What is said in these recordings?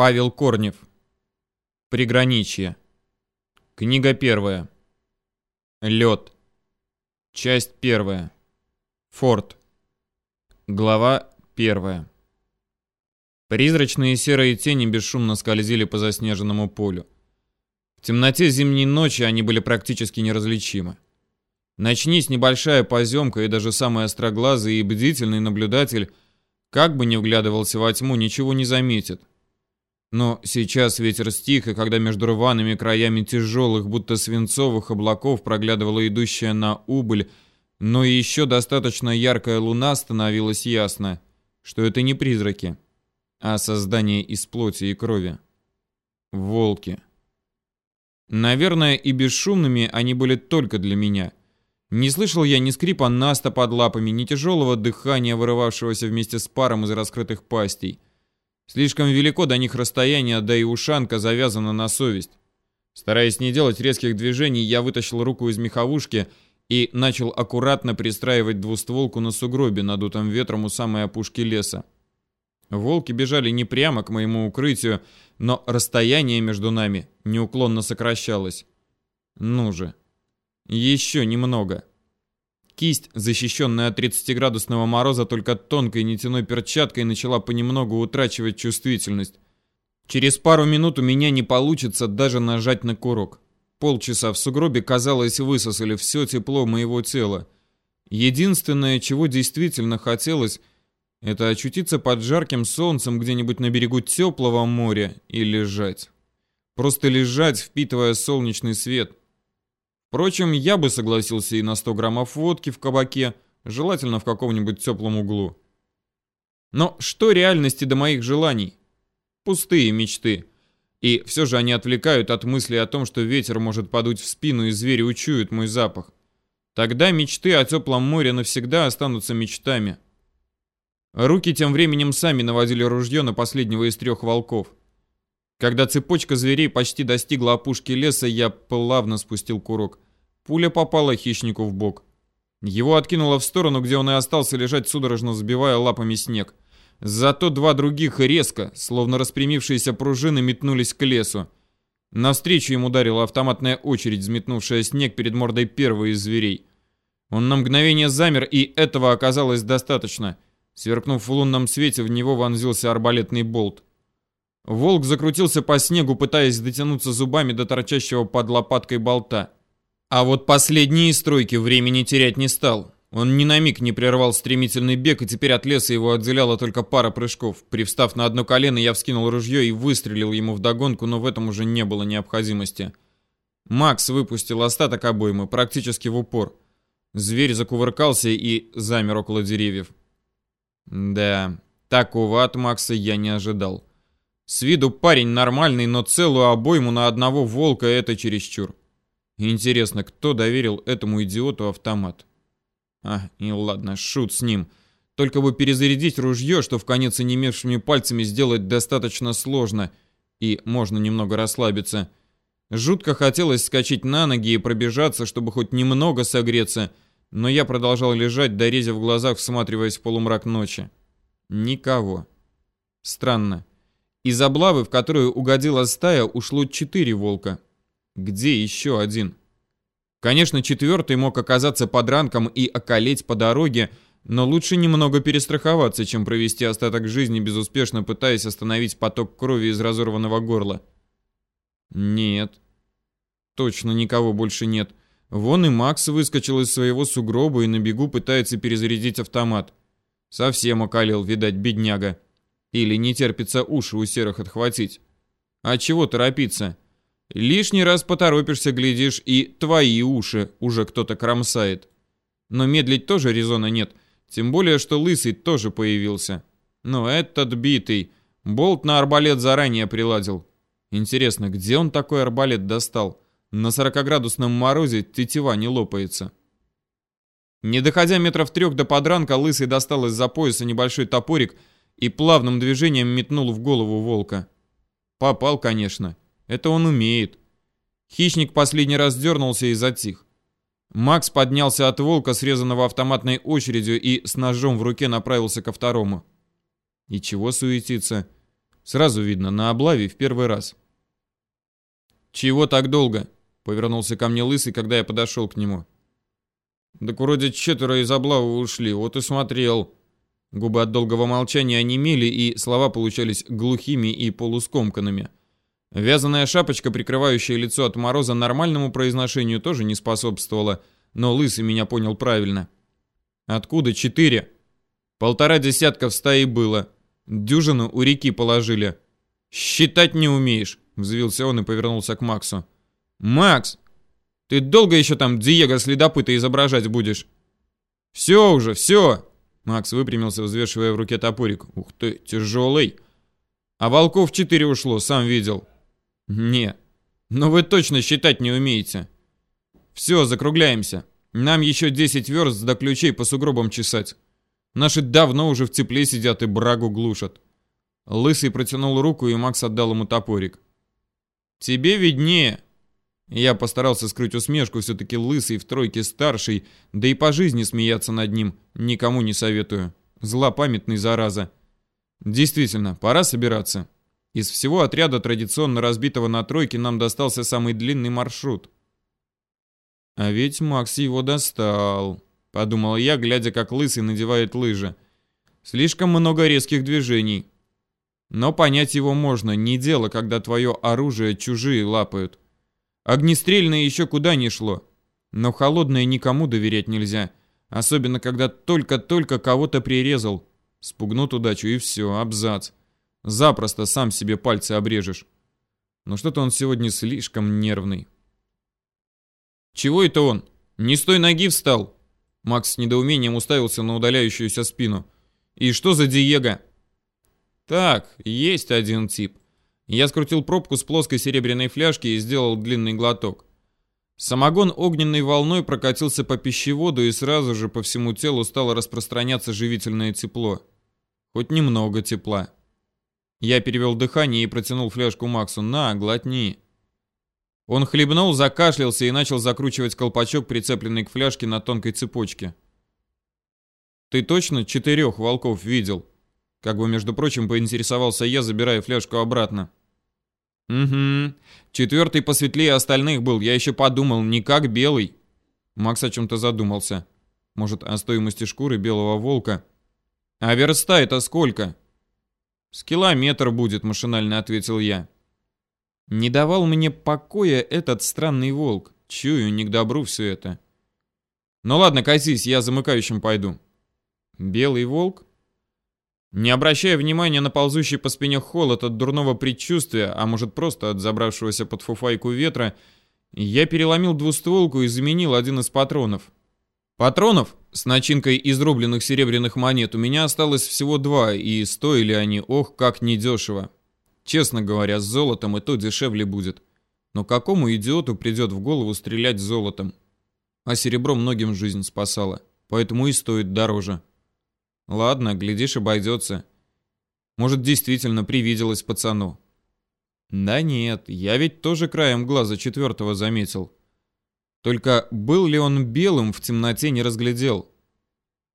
Павел Корнев. Приграничье. Книга первая. Лед. Часть первая. Форт. Глава первая. Призрачные серые тени бесшумно скользили по заснеженному полю. В темноте зимней ночи они были практически неразличимы. Начнись небольшая поземка, и даже самый остроглазый и бдительный наблюдатель, как бы ни вглядывался во тьму, ничего не заметит. Но сейчас ветер стих, и когда между рваными краями тяжелых, будто свинцовых облаков проглядывала идущая на убыль, но еще достаточно яркая луна, становилось ясно, что это не призраки а создание из плоти и крови. Волки. Наверное, и бесшумными они были только для меня. Не слышал я ни скрипа наста под лапами, ни тяжелого дыхания, вырывавшегося вместе с паром из раскрытых пастей. Слишком велико до них расстояние, да и ушанка завязана на совесть. Стараясь не делать резких движений, я вытащил руку из меховушки и начал аккуратно пристраивать двустволку на сугробе, надутом ветром у самой опушки леса. Волки бежали не прямо к моему укрытию, но расстояние между нами неуклонно сокращалось. Ну же. Еще немного. Кисть, защищенная от 30-градусного мороза только тонкой нитяной перчаткой, начала понемногу утрачивать чувствительность. Через пару минут у меня не получится даже нажать на курок. Полчаса в сугробе, казалось, высосали все тепло моего тела. Единственное, чего действительно хотелось, это очутиться под жарким солнцем где-нибудь на берегу теплого моря и лежать. Просто лежать, впитывая солнечный свет. Впрочем, я бы согласился и на 100 граммов водки в кабаке, желательно в каком-нибудь теплом углу. Но что реальности до моих желаний? Пустые мечты. И все же они отвлекают от мысли о том, что ветер может подуть в спину и звери учуют мой запах. Тогда мечты о теплом море навсегда останутся мечтами. Руки тем временем сами наводили ружье на последнего из трех волков. Когда цепочка зверей почти достигла опушки леса, я плавно спустил курок. Пуля попала хищнику в бок. Его откинуло в сторону, где он и остался лежать, судорожно сбивая лапами снег. Зато два других резко, словно распрямившиеся пружины, метнулись к лесу. Навстречу им ударила автоматная очередь, взметнувшая снег перед мордой первого из зверей. Он на мгновение замер, и этого оказалось достаточно — Сверкнув в лунном свете, в него вонзился арбалетный болт. Волк закрутился по снегу, пытаясь дотянуться зубами до торчащего под лопаткой болта. А вот последние стройки времени терять не стал. Он ни на миг не прервал стремительный бег, и теперь от леса его отделяла только пара прыжков. Привстав на одно колено, я вскинул ружье и выстрелил ему вдогонку, но в этом уже не было необходимости. Макс выпустил остаток обоймы, практически в упор. Зверь закувыркался и замер около деревьев. Да, такого от Макса я не ожидал. С виду парень нормальный, но целую обойму на одного волка это чересчур. Интересно, кто доверил этому идиоту автомат? А, и ладно, шут с ним. Только бы перезарядить ружье, что в конец онемевшими пальцами сделать достаточно сложно, и можно немного расслабиться. Жутко хотелось скачать на ноги и пробежаться, чтобы хоть немного согреться, но я продолжал лежать, дорезя в глазах, всматриваясь в полумрак ночи. Никого. Странно. Из облавы, в которую угодила стая, ушло четыре волка. Где еще один? Конечно, четвертый мог оказаться подранком и околеть по дороге, но лучше немного перестраховаться, чем провести остаток жизни, безуспешно пытаясь остановить поток крови из разорванного горла. Нет. Точно никого больше нет. Вон и Макс выскочил из своего сугроба и на бегу пытается перезарядить автомат. Совсем околел, видать, бедняга. Или не терпится уши у серых отхватить. А чего торопиться? Лишний раз поторопишься, глядишь, и твои уши уже кто-то кромсает. Но медлить тоже резона нет, тем более, что лысый тоже появился. Но этот битый, болт на арбалет заранее приладил. Интересно, где он такой арбалет достал? На 40-градусном морозе тетива не лопается. Не доходя метров трех до подранка, Лысый достал из-за пояса небольшой топорик и плавным движением метнул в голову волка. Попал, конечно. Это он умеет. Хищник последний раз дернулся и затих. Макс поднялся от волка, срезанного автоматной очередью, и с ножом в руке направился ко второму. И чего суетиться? Сразу видно, на облаве в первый раз. «Чего так долго?» — повернулся ко мне лысый, когда я подошел к нему. «Так вроде четверо из облавы ушли, вот и смотрел». Губы от долгого молчания онемели, и слова получались глухими и полускомканными. Вязаная шапочка, прикрывающая лицо от мороза, нормальному произношению тоже не способствовала, но лысый меня понял правильно. «Откуда четыре?» «Полтора десятка в стае было. Дюжину у реки положили». «Считать не умеешь», — взвился он и повернулся к Максу. «Макс, ты долго еще там Диего следопыта изображать будешь?» «Все уже, все!» Макс выпрямился, взвешивая в руке топорик. «Ух ты, тяжелый!» «А волков четыре ушло, сам видел». «Не, но вы точно считать не умеете». «Все, закругляемся. Нам еще 10 верст до ключей по сугробам чесать. Наши давно уже в тепле сидят и брагу глушат». Лысый протянул руку, и Макс отдал ему топорик. «Тебе виднее». Я постарался скрыть усмешку, все-таки лысый в тройке старший, да и по жизни смеяться над ним никому не советую. Злопамятный зараза. Действительно, пора собираться. Из всего отряда, традиционно разбитого на тройки, нам достался самый длинный маршрут. А ведь Макс его достал, подумал я, глядя, как лысый надевает лыжи. Слишком много резких движений. Но понять его можно, не дело, когда твое оружие чужие лапают. Огнестрельное еще куда ни шло. Но холодное никому доверять нельзя. Особенно, когда только-только кого-то прирезал. Спугнут удачу и все, абзац. Запросто сам себе пальцы обрежешь. Но что-то он сегодня слишком нервный. Чего это он? Не с той ноги встал? Макс с недоумением уставился на удаляющуюся спину. И что за Диего? Так, есть один тип. Я скрутил пробку с плоской серебряной фляжки и сделал длинный глоток. Самогон огненной волной прокатился по пищеводу, и сразу же по всему телу стало распространяться живительное тепло. Хоть немного тепла. Я перевел дыхание и протянул фляжку Максу. «На, глотни». Он хлебнул, закашлялся и начал закручивать колпачок, прицепленный к фляжке на тонкой цепочке. «Ты точно четырех волков видел?» Как бы, между прочим, поинтересовался я, забирая фляжку обратно. «Угу. Четвертый посветлее остальных был. Я еще подумал, не как белый». Макс о чем-то задумался. Может, о стоимости шкуры белого волка? «А верста это сколько?» «С километр будет», — машинально ответил я. Не давал мне покоя этот странный волк. Чую, не к добру все это. Ну ладно, катись, я замыкающим пойду. Белый волк? Не обращая внимания на ползущий по спине холод от дурного предчувствия, а может просто от забравшегося под фуфайку ветра, я переломил двустволку и заменил один из патронов. Патронов с начинкой из рубленных серебряных монет у меня осталось всего два, и стоили они, ох, как недешево. Честно говоря, с золотом и то дешевле будет. Но какому идиоту придет в голову стрелять золотом? А серебро многим жизнь спасало, поэтому и стоит дороже. Ладно, глядишь, обойдется. Может, действительно привиделось пацану. Да нет, я ведь тоже краем глаза четвертого заметил. Только был ли он белым, в темноте не разглядел.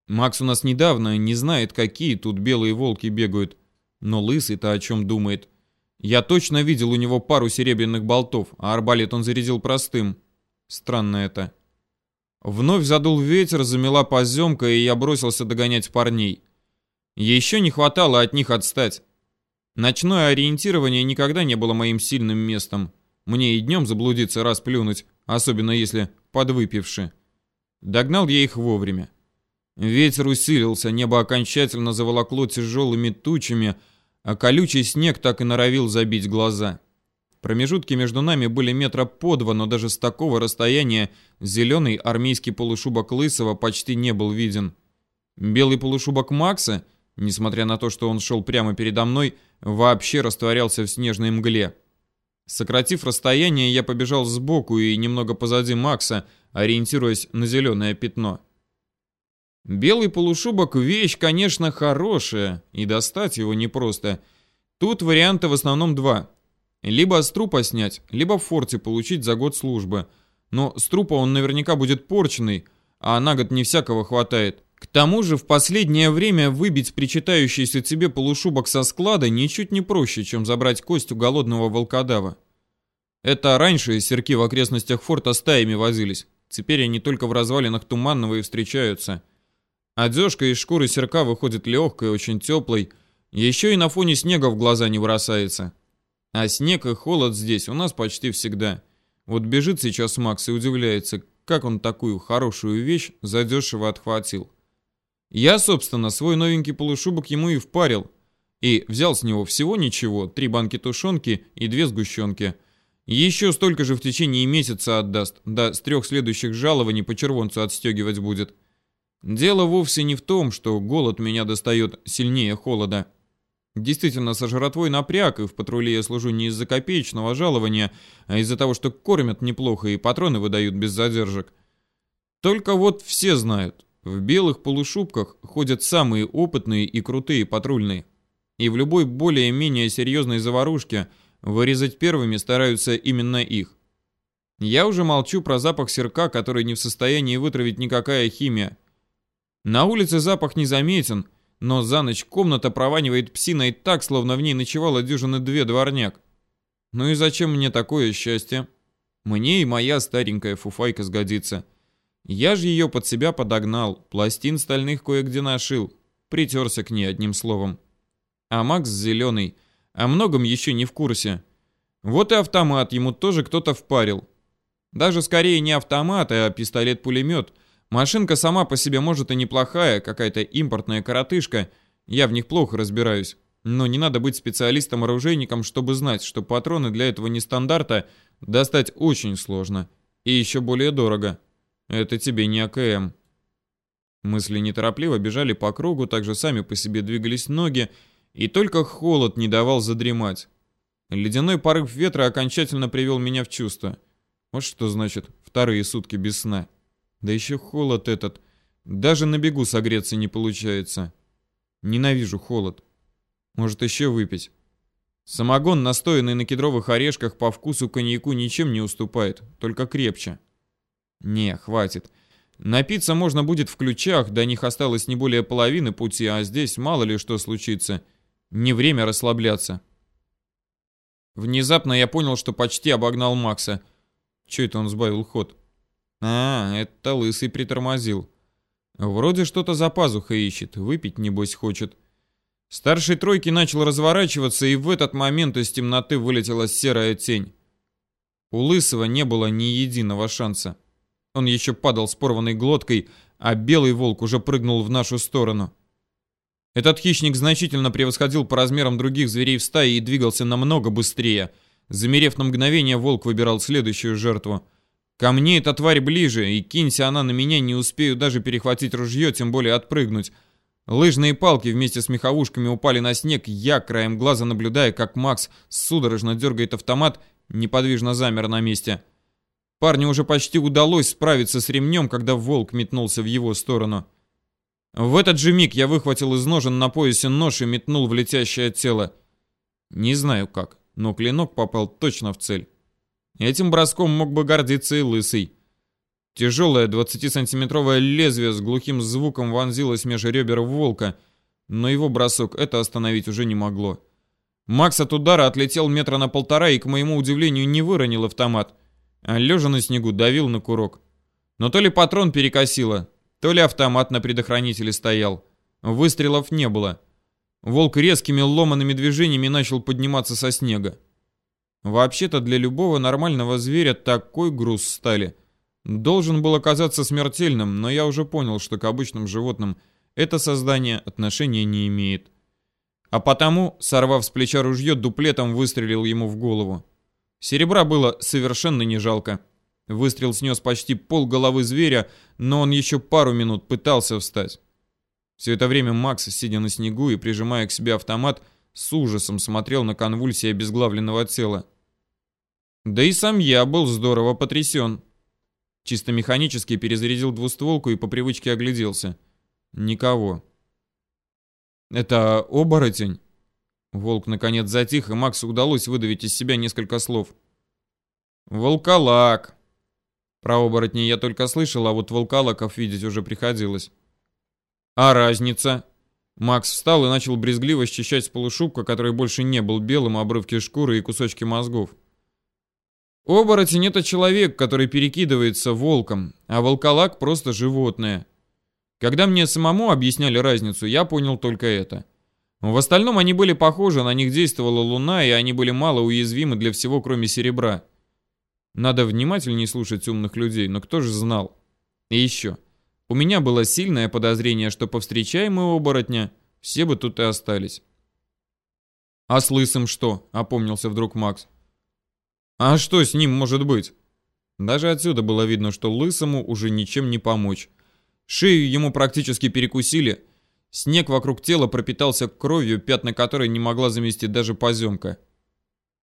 Макс у нас недавно не знает, какие тут белые волки бегают. Но лысый-то о чем думает. Я точно видел у него пару серебряных болтов, а арбалет он зарядил простым. Странно это. Вновь задул ветер, замела поземка, и я бросился догонять парней. Еще не хватало от них отстать. Ночное ориентирование никогда не было моим сильным местом. Мне и днем заблудиться раз плюнуть, особенно если подвыпивши. Догнал я их вовремя. Ветер усилился, небо окончательно заволокло тяжелыми тучами, а колючий снег так и норовил забить глаза. Промежутки между нами были метра по два, но даже с такого расстояния зеленый армейский полушубок Лысого почти не был виден. Белый полушубок Макса, несмотря на то, что он шел прямо передо мной, вообще растворялся в снежной мгле. Сократив расстояние, я побежал сбоку и немного позади Макса, ориентируясь на зеленое пятно. Белый полушубок — вещь, конечно, хорошая, и достать его непросто. Тут варианта в основном два. Либо с трупа снять, либо в форте получить за год службы. Но с трупа он наверняка будет порченный, а на год не всякого хватает. К тому же в последнее время выбить причитающийся тебе полушубок со склада ничуть не проще, чем забрать кость у голодного волкодава. Это раньше серки в окрестностях форта стаями возились. Теперь они только в развалинах Туманного и встречаются. Одежка из шкуры серка выходит легкой, очень теплой, еще и на фоне снега в глаза не бросается. А снег и холод здесь у нас почти всегда. Вот бежит сейчас Макс и удивляется, как он такую хорошую вещь задешево отхватил. Я, собственно, свой новенький полушубок ему и впарил. И взял с него всего ничего, три банки тушенки и две сгущенки – еще столько же в течение месяца отдаст, да с трех следующих жалований по червонцу отстегивать будет. Дело вовсе не в том, что голод меня достает сильнее холода. Действительно, со жратвой напряг, и в патруле я служу не из-за копеечного жалования, а из-за того, что кормят неплохо и патроны выдают без задержек. Только вот все знают, в белых полушубках ходят самые опытные и крутые патрульные. И в любой более-менее серьезной заварушке – Вырезать первыми стараются именно их. Я уже молчу про запах серка, который не в состоянии вытравить никакая химия. На улице запах не заметен, но за ночь комната прованивает псиной так, словно в ней ночевала дюжины две дворняк. Ну и зачем мне такое счастье? Мне и моя старенькая фуфайка сгодится. Я же ее под себя подогнал, пластин стальных кое-где нашил, притерся к ней одним словом. А Макс зеленый о многом еще не в курсе. Вот и автомат ему тоже кто-то впарил. Даже скорее не автомат, а пистолет-пулемет. Машинка сама по себе может и неплохая, какая-то импортная коротышка. Я в них плохо разбираюсь. Но не надо быть специалистом-оружейником, чтобы знать, что патроны для этого нестандарта достать очень сложно. И еще более дорого. Это тебе не АКМ. Мысли неторопливо бежали по кругу, также сами по себе двигались ноги, и только холод не давал задремать. Ледяной порыв ветра окончательно привел меня в чувство. Вот что значит вторые сутки без сна. Да еще холод этот. Даже на бегу согреться не получается. Ненавижу холод. Может еще выпить. Самогон, настоянный на кедровых орешках, по вкусу коньяку ничем не уступает, только крепче. Не, хватит. Напиться можно будет в ключах, до них осталось не более половины пути, а здесь мало ли что случится. Не время расслабляться. Внезапно я понял, что почти обогнал Макса. Че это он сбавил ход? А, это лысый притормозил. Вроде что-то за пазухой ищет, выпить небось хочет. Старший тройки начал разворачиваться, и в этот момент из темноты вылетела серая тень. У Лысого не было ни единого шанса. Он еще падал с порванной глоткой, а белый волк уже прыгнул в нашу сторону. Этот хищник значительно превосходил по размерам других зверей в стае и двигался намного быстрее. Замерев на мгновение, волк выбирал следующую жертву. Ко мне эта тварь ближе, и кинься она на меня, не успею даже перехватить ружье, тем более отпрыгнуть. Лыжные палки вместе с меховушками упали на снег, я, краем глаза наблюдая, как Макс судорожно дергает автомат, неподвижно замер на месте. Парню уже почти удалось справиться с ремнем, когда волк метнулся в его сторону. В этот же миг я выхватил из ножен на поясе нож и метнул в летящее тело. Не знаю как, но клинок попал точно в цель. Этим броском мог бы гордиться и лысый. Тяжелое 20-сантиметровое лезвие с глухим звуком вонзилось между ребер волка, но его бросок это остановить уже не могло. Макс от удара отлетел метра на полтора и, к моему удивлению, не выронил автомат, а лежа на снегу давил на курок. Но то ли патрон перекосило, то ли автомат на предохранителе стоял. Выстрелов не было. Волк резкими ломаными движениями начал подниматься со снега. Вообще-то для любого нормального зверя такой груз стали должен был оказаться смертельным, но я уже понял, что к обычным животным это создание отношения не имеет. А потому, сорвав с плеча ружье, дуплетом выстрелил ему в голову. Серебра было совершенно не жалко. Выстрел снес почти пол головы зверя, но он еще пару минут пытался встать. Все это время Макс, сидя на снегу и прижимая к себе автомат, с ужасом смотрел на конвульсии обезглавленного тела. Да и сам я был здорово потрясен. Чисто механически перезарядил двустволку и по привычке огляделся. Никого. «Это оборотень?» Волк наконец затих, и Максу удалось выдавить из себя несколько слов. «Волколак!» Про оборотней я только слышал, а вот волкалаков видеть уже приходилось. А разница? Макс встал и начал брезгливо счищать с полушубка, который больше не был белым, обрывки шкуры и кусочки мозгов. Оборотень — это человек, который перекидывается волком, а волколак — просто животное. Когда мне самому объясняли разницу, я понял только это. В остальном они были похожи, на них действовала луна, и они были мало уязвимы для всего, кроме серебра. Надо внимательнее слушать умных людей, но кто же знал? И еще. У меня было сильное подозрение, что повстречаем мы оборотня, все бы тут и остались. «А с лысым что?» — опомнился вдруг Макс. «А что с ним может быть?» Даже отсюда было видно, что лысому уже ничем не помочь. Шею ему практически перекусили. Снег вокруг тела пропитался кровью, пятна которой не могла заместить даже поземка.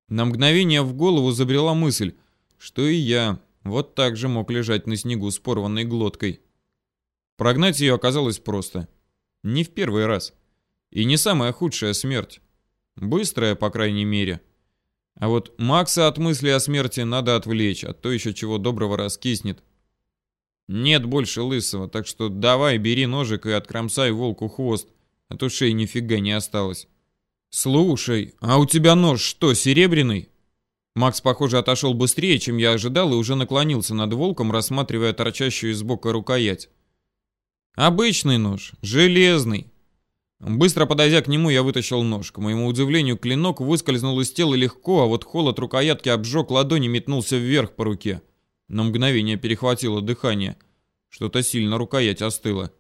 На мгновение в голову забрела мысль, что и я вот так же мог лежать на снегу с порванной глоткой. Прогнать ее оказалось просто. Не в первый раз. И не самая худшая смерть. Быстрая, по крайней мере. А вот Макса от мысли о смерти надо отвлечь, а то еще чего доброго раскиснет. Нет больше лысого, так что давай, бери ножик и откромсай волку хвост, а то шеи нифига не осталось. Слушай, а у тебя нож что, серебряный? Макс, похоже, отошел быстрее, чем я ожидал, и уже наклонился над волком, рассматривая торчащую из бока рукоять. Обычный нож, железный. Быстро подойдя к нему, я вытащил нож. К моему удивлению, клинок выскользнул из тела легко, а вот холод рукоятки обжег ладони и метнулся вверх по руке. На мгновение перехватило дыхание. Что-то сильно рукоять остыла.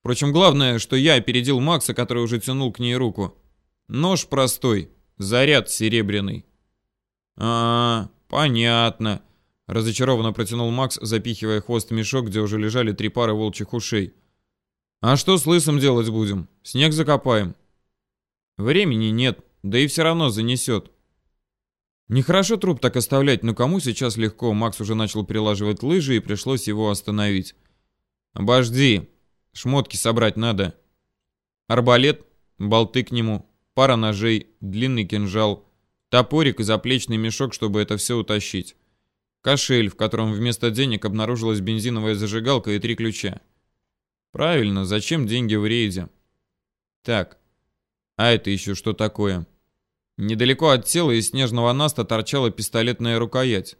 Впрочем, главное, что я опередил Макса, который уже тянул к ней руку. Нож простой, заряд серебряный. А, -а понятно. Разочарованно протянул Макс, запихивая хвост в мешок, где уже лежали три пары волчьих ушей. А что с лысым делать будем? Снег закопаем. Времени нет, да и все равно занесет. Нехорошо труп так оставлять, но кому сейчас легко? Макс уже начал прилаживать лыжи и пришлось его остановить. Обожди, шмотки собрать надо. Арбалет, болты к нему, пара ножей, длинный кинжал, топорик и заплечный мешок, чтобы это все утащить. Кошель, в котором вместо денег обнаружилась бензиновая зажигалка и три ключа. Правильно, зачем деньги в рейде? Так, а это еще что такое? Недалеко от тела из снежного наста торчала пистолетная рукоять.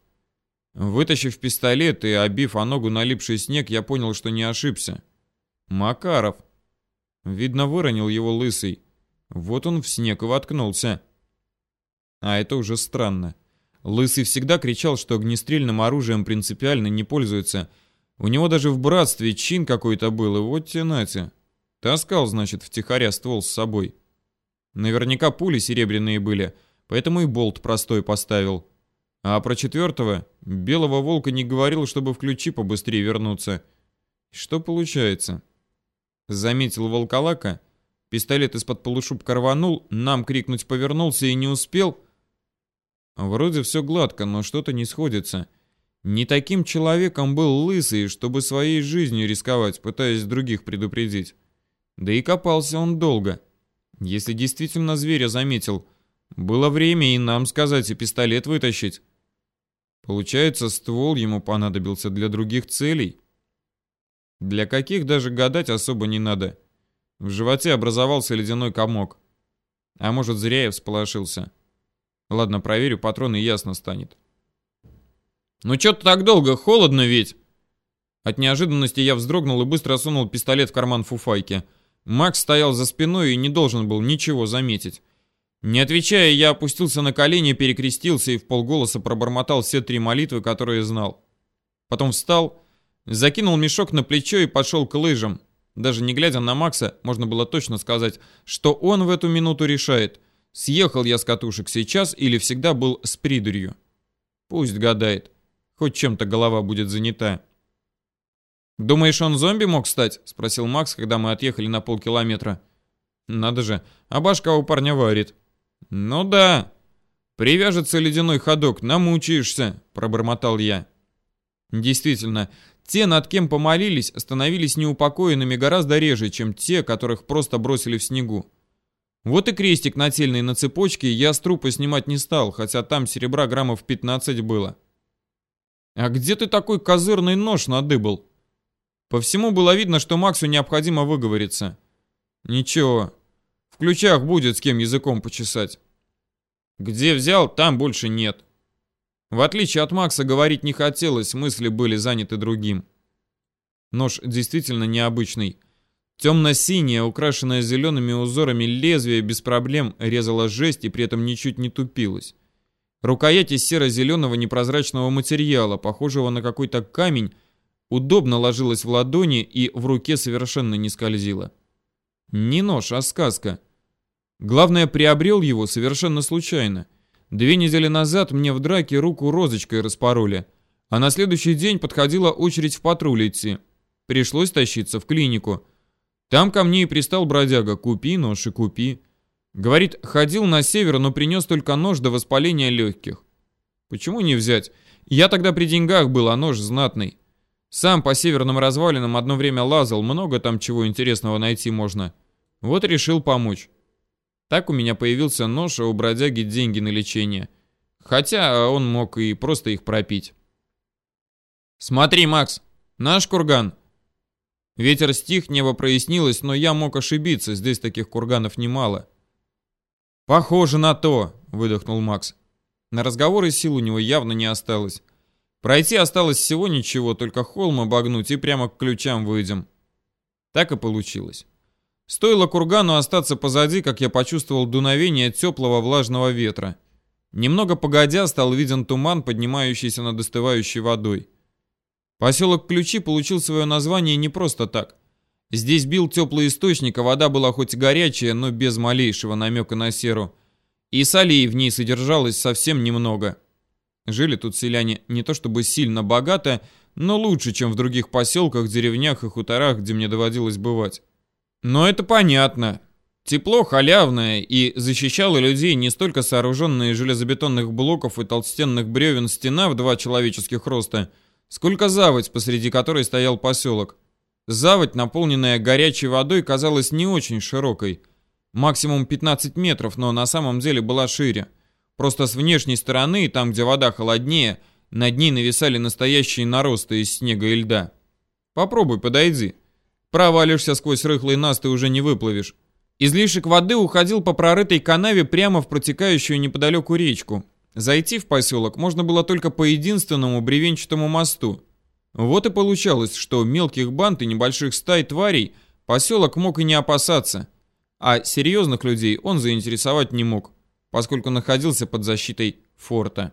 Вытащив пистолет и обив о ногу налипший снег, я понял, что не ошибся. Макаров. Видно, выронил его лысый. Вот он в снег и воткнулся. А это уже странно. Лысый всегда кричал, что огнестрельным оружием принципиально не пользуется. У него даже в братстве чин какой-то был, и вот те нате. Таскал, значит, втихаря ствол с собой. Наверняка пули серебряные были, поэтому и болт простой поставил. А про четвертого, белого волка не говорил, чтобы в ключи побыстрее вернуться. Что получается? Заметил волколака, пистолет из-под полушубка рванул, нам крикнуть повернулся и не успел. Вроде все гладко, но что-то не сходится. Не таким человеком был лысый, чтобы своей жизнью рисковать, пытаясь других предупредить. Да и копался он долго. — если действительно зверя заметил, было время и нам сказать, и пистолет вытащить. Получается, ствол ему понадобился для других целей. Для каких даже гадать особо не надо. В животе образовался ледяной комок. А может, зря я всполошился. Ладно, проверю, патроны ясно станет. Ну чё ты так долго? Холодно ведь. От неожиданности я вздрогнул и быстро сунул пистолет в карман фуфайки. Макс стоял за спиной и не должен был ничего заметить. Не отвечая, я опустился на колени, перекрестился и в полголоса пробормотал все три молитвы, которые знал. Потом встал, закинул мешок на плечо и пошел к лыжам. Даже не глядя на Макса, можно было точно сказать, что он в эту минуту решает, съехал я с катушек сейчас или всегда был с придурью. Пусть гадает, хоть чем-то голова будет занята. «Думаешь, он зомби мог стать?» — спросил Макс, когда мы отъехали на полкилометра. «Надо же, а башка у парня варит». «Ну да. Привяжется ледяной ходок, намучаешься», — пробормотал я. Действительно, те, над кем помолились, становились неупокоенными гораздо реже, чем те, которых просто бросили в снегу. Вот и крестик нательный на цепочке я с трупа снимать не стал, хотя там серебра граммов 15 было. «А где ты такой козырный нож надыбал?» По всему было видно, что Максу необходимо выговориться. Ничего, в ключах будет с кем языком почесать. Где взял, там больше нет. В отличие от Макса, говорить не хотелось, мысли были заняты другим. Нож действительно необычный. Темно-синее, украшенное зелеными узорами лезвие без проблем резало жесть и при этом ничуть не тупилось. Рукоять из серо-зеленого непрозрачного материала, похожего на какой-то камень, удобно ложилась в ладони и в руке совершенно не скользила. Не нож, а сказка. Главное, приобрел его совершенно случайно. Две недели назад мне в драке руку розочкой распороли, а на следующий день подходила очередь в патруль идти. Пришлось тащиться в клинику. Там ко мне и пристал бродяга. Купи нож и купи. Говорит, ходил на север, но принес только нож до воспаления легких. Почему не взять? Я тогда при деньгах был, а нож знатный. Сам по северным развалинам одно время лазал, много там чего интересного найти можно. Вот решил помочь. Так у меня появился нож, а у бродяги деньги на лечение. Хотя он мог и просто их пропить. «Смотри, Макс, наш курган», Ветер стих, небо прояснилось, но я мог ошибиться, здесь таких курганов немало. «Похоже на то», — выдохнул Макс. На разговоры сил у него явно не осталось. Пройти осталось всего ничего, только холм обогнуть и прямо к ключам выйдем. Так и получилось. Стоило кургану остаться позади, как я почувствовал дуновение теплого влажного ветра. Немного погодя стал виден туман, поднимающийся над остывающей водой. Поселок Ключи получил свое название не просто так. Здесь бил теплый источник, а вода была хоть горячая, но без малейшего намека на серу. И солей в ней содержалось совсем немного. Жили тут селяне не то чтобы сильно богато, но лучше, чем в других поселках, деревнях и хуторах, где мне доводилось бывать. Но это понятно. Тепло халявное и защищало людей не столько сооруженные из железобетонных блоков и толстенных бревен стена в два человеческих роста – Сколько заводь, посреди которой стоял поселок. Заводь, наполненная горячей водой, казалась не очень широкой. Максимум 15 метров, но на самом деле была шире. Просто с внешней стороны, там где вода холоднее, над ней нависали настоящие наросты из снега и льда. Попробуй, подойди. Провалишься сквозь рыхлый наст и уже не выплывешь. Излишек воды уходил по прорытой канаве прямо в протекающую неподалеку речку. Зайти в поселок можно было только по единственному бревенчатому мосту. Вот и получалось, что мелких банд и небольших стай тварей поселок мог и не опасаться, а серьезных людей он заинтересовать не мог, поскольку находился под защитой форта.